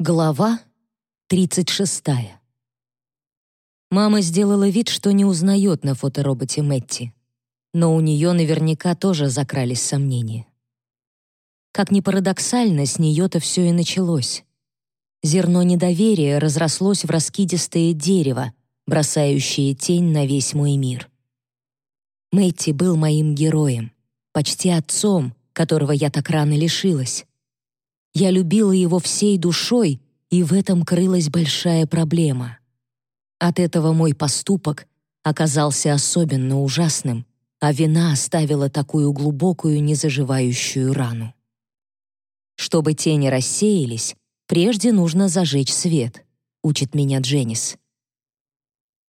Глава 36. Мама сделала вид, что не узнает на фотороботе Мэтти, но у нее наверняка тоже закрались сомнения. Как ни парадоксально, с нее-то все и началось. Зерно недоверия разрослось в раскидистое дерево, бросающее тень на весь мой мир. Мэтти был моим героем, почти отцом, которого я так рано лишилась. Я любила его всей душой, и в этом крылась большая проблема. От этого мой поступок оказался особенно ужасным, а вина оставила такую глубокую незаживающую рану. Чтобы тени рассеялись, прежде нужно зажечь свет, учит меня Дженнис.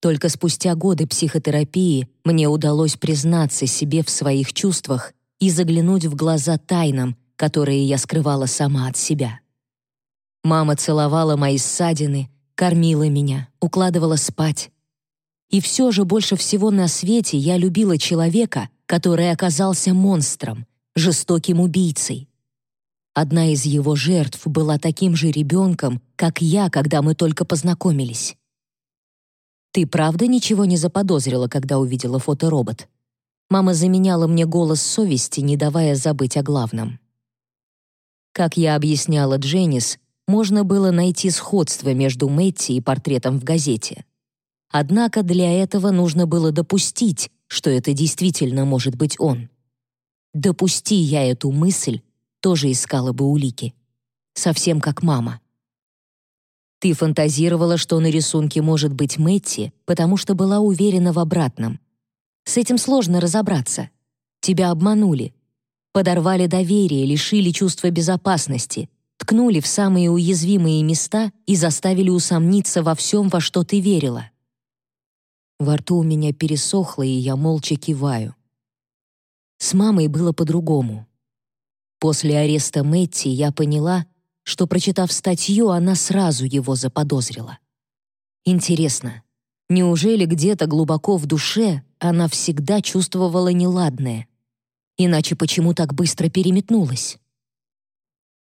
Только спустя годы психотерапии мне удалось признаться себе в своих чувствах и заглянуть в глаза тайнам, которые я скрывала сама от себя. Мама целовала мои ссадины, кормила меня, укладывала спать. И все же больше всего на свете я любила человека, который оказался монстром, жестоким убийцей. Одна из его жертв была таким же ребенком, как я, когда мы только познакомились. «Ты правда ничего не заподозрила, когда увидела фоторобот?» Мама заменяла мне голос совести, не давая забыть о главном. Как я объясняла Дженнис, можно было найти сходство между Мэтти и портретом в газете. Однако для этого нужно было допустить, что это действительно может быть он. Допусти я эту мысль, тоже искала бы улики. Совсем как мама. Ты фантазировала, что на рисунке может быть Мэтти, потому что была уверена в обратном. С этим сложно разобраться. Тебя обманули, подорвали доверие, лишили чувства безопасности, ткнули в самые уязвимые места и заставили усомниться во всем, во что ты верила. Во рту у меня пересохло, и я молча киваю. С мамой было по-другому. После ареста Мэтти я поняла, что, прочитав статью, она сразу его заподозрила. Интересно, неужели где-то глубоко в душе она всегда чувствовала неладное? Иначе почему так быстро переметнулась?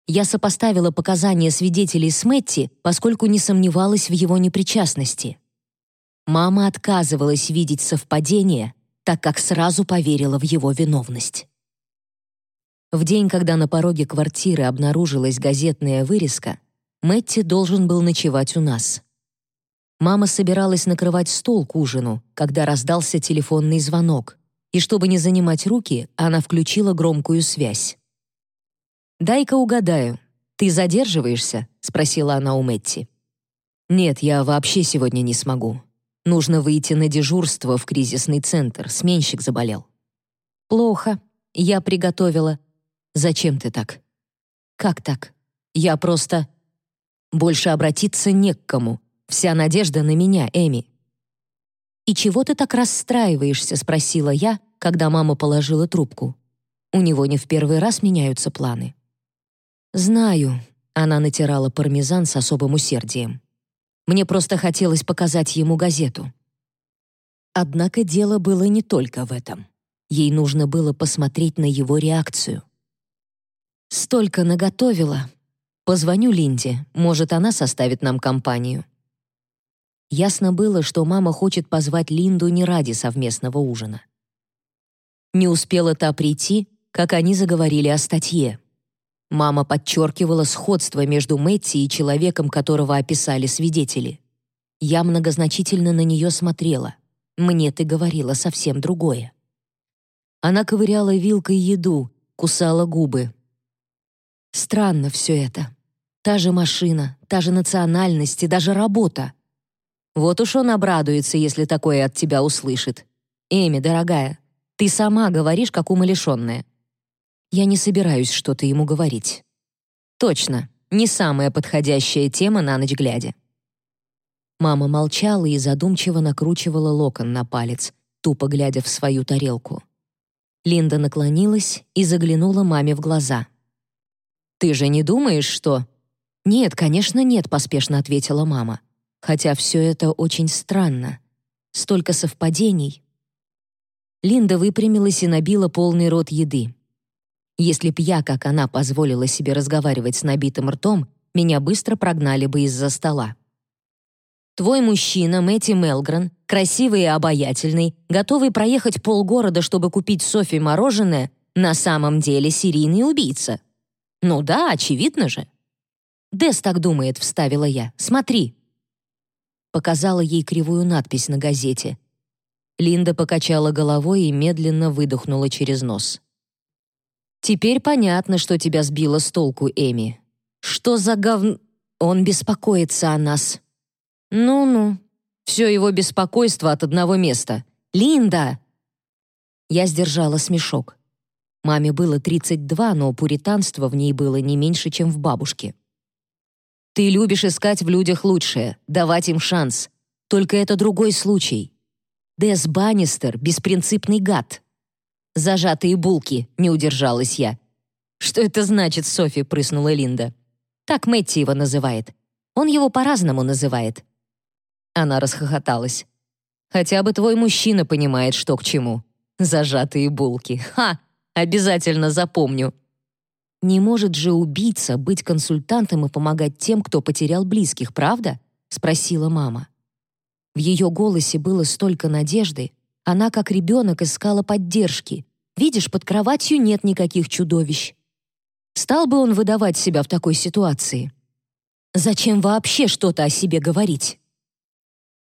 Я сопоставила показания свидетелей с Мэтти, поскольку не сомневалась в его непричастности. Мама отказывалась видеть совпадение, так как сразу поверила в его виновность. В день, когда на пороге квартиры обнаружилась газетная вырезка, Мэтти должен был ночевать у нас. Мама собиралась накрывать стол к ужину, когда раздался телефонный звонок, и чтобы не занимать руки, она включила громкую связь. «Дай-ка угадаю, ты задерживаешься?» — спросила она у Мэтти. «Нет, я вообще сегодня не смогу. Нужно выйти на дежурство в кризисный центр, сменщик заболел». «Плохо. Я приготовила». «Зачем ты так?» «Как так? Я просто...» «Больше обратиться не к кому. Вся надежда на меня, Эми». «И чего ты так расстраиваешься?» — спросила я, когда мама положила трубку. У него не в первый раз меняются планы. «Знаю», — она натирала пармезан с особым усердием. «Мне просто хотелось показать ему газету». Однако дело было не только в этом. Ей нужно было посмотреть на его реакцию. «Столько наготовила. Позвоню Линде, может, она составит нам компанию». Ясно было, что мама хочет позвать Линду не ради совместного ужина. Не успела та прийти, как они заговорили о статье. Мама подчеркивала сходство между Мэтти и человеком, которого описали свидетели. Я многозначительно на нее смотрела. Мне ты говорила совсем другое. Она ковыряла вилкой еду, кусала губы. Странно все это. Та же машина, та же национальность и даже работа. Вот уж он обрадуется, если такое от тебя услышит. Эми, дорогая, ты сама говоришь, как умалишенная. Я не собираюсь что-то ему говорить. Точно, не самая подходящая тема на ночь глядя. Мама молчала и задумчиво накручивала локон на палец, тупо глядя в свою тарелку. Линда наклонилась и заглянула маме в глаза. «Ты же не думаешь, что...» «Нет, конечно, нет», — поспешно ответила мама. «Хотя все это очень странно. Столько совпадений. Линда выпрямилась и набила полный рот еды. Если б я, как она, позволила себе разговаривать с набитым ртом, меня быстро прогнали бы из-за стола. Твой мужчина, Мэтти Мелгрен, красивый и обаятельный, готовый проехать полгорода, чтобы купить Софи мороженое, на самом деле серийный убийца. Ну да, очевидно же. Дес так думает, вставила я. Смотри. Показала ей кривую надпись на газете. Линда покачала головой и медленно выдохнула через нос. Теперь понятно, что тебя сбило с толку, Эми. Что за говн... Он беспокоится о нас. Ну-ну. Все его беспокойство от одного места. Линда! Я сдержала смешок. Маме было 32, но пуританство в ней было не меньше, чем в бабушке. Ты любишь искать в людях лучшее, давать им шанс. Только это другой случай. Дес Баннистер — беспринципный гад. Зажатые булки, не удержалась я. Что это значит, Софи, прыснула Линда. Так Мэтти его называет. Он его по-разному называет. Она расхохоталась. Хотя бы твой мужчина понимает, что к чему. Зажатые булки. Ха! Обязательно запомню. Не может же убийца быть консультантом и помогать тем, кто потерял близких, правда? спросила мама. В ее голосе было столько надежды. Она, как ребенок, искала поддержки. Видишь, под кроватью нет никаких чудовищ. Стал бы он выдавать себя в такой ситуации? Зачем вообще что-то о себе говорить?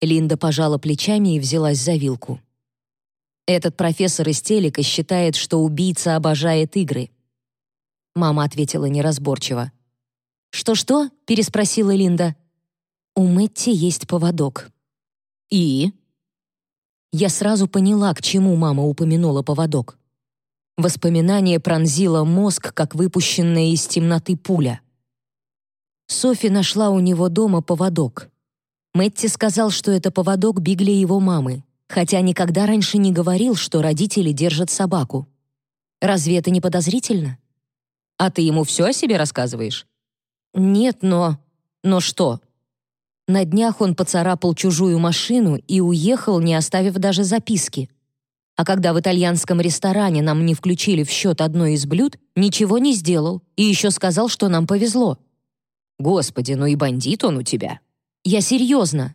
Линда пожала плечами и взялась за вилку. Этот профессор из телека считает, что убийца обожает игры. Мама ответила неразборчиво. «Что-что?» — переспросила Линда. «У Мэтти есть поводок». «И?» Я сразу поняла, к чему мама упомянула поводок. Воспоминание пронзило мозг, как выпущенная из темноты пуля. Софи нашла у него дома поводок. Мэтти сказал, что это поводок Бигли его мамы, хотя никогда раньше не говорил, что родители держат собаку. Разве это не подозрительно? А ты ему все о себе рассказываешь? Нет, но... Но что? На днях он поцарапал чужую машину и уехал, не оставив даже записки. А когда в итальянском ресторане нам не включили в счет одно из блюд, ничего не сделал и еще сказал, что нам повезло. Господи, ну и бандит он у тебя. Я серьезно!»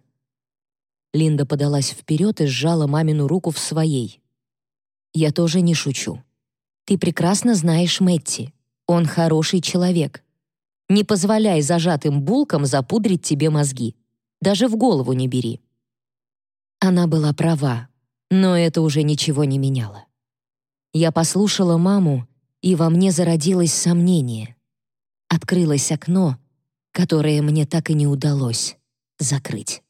Линда подалась вперед и сжала мамину руку в своей. «Я тоже не шучу. Ты прекрасно знаешь Мэтти. Он хороший человек. Не позволяй зажатым булкам запудрить тебе мозги. Даже в голову не бери». Она была права, но это уже ничего не меняло. Я послушала маму, и во мне зародилось сомнение. Открылось окно, которое мне так и не удалось закрыть.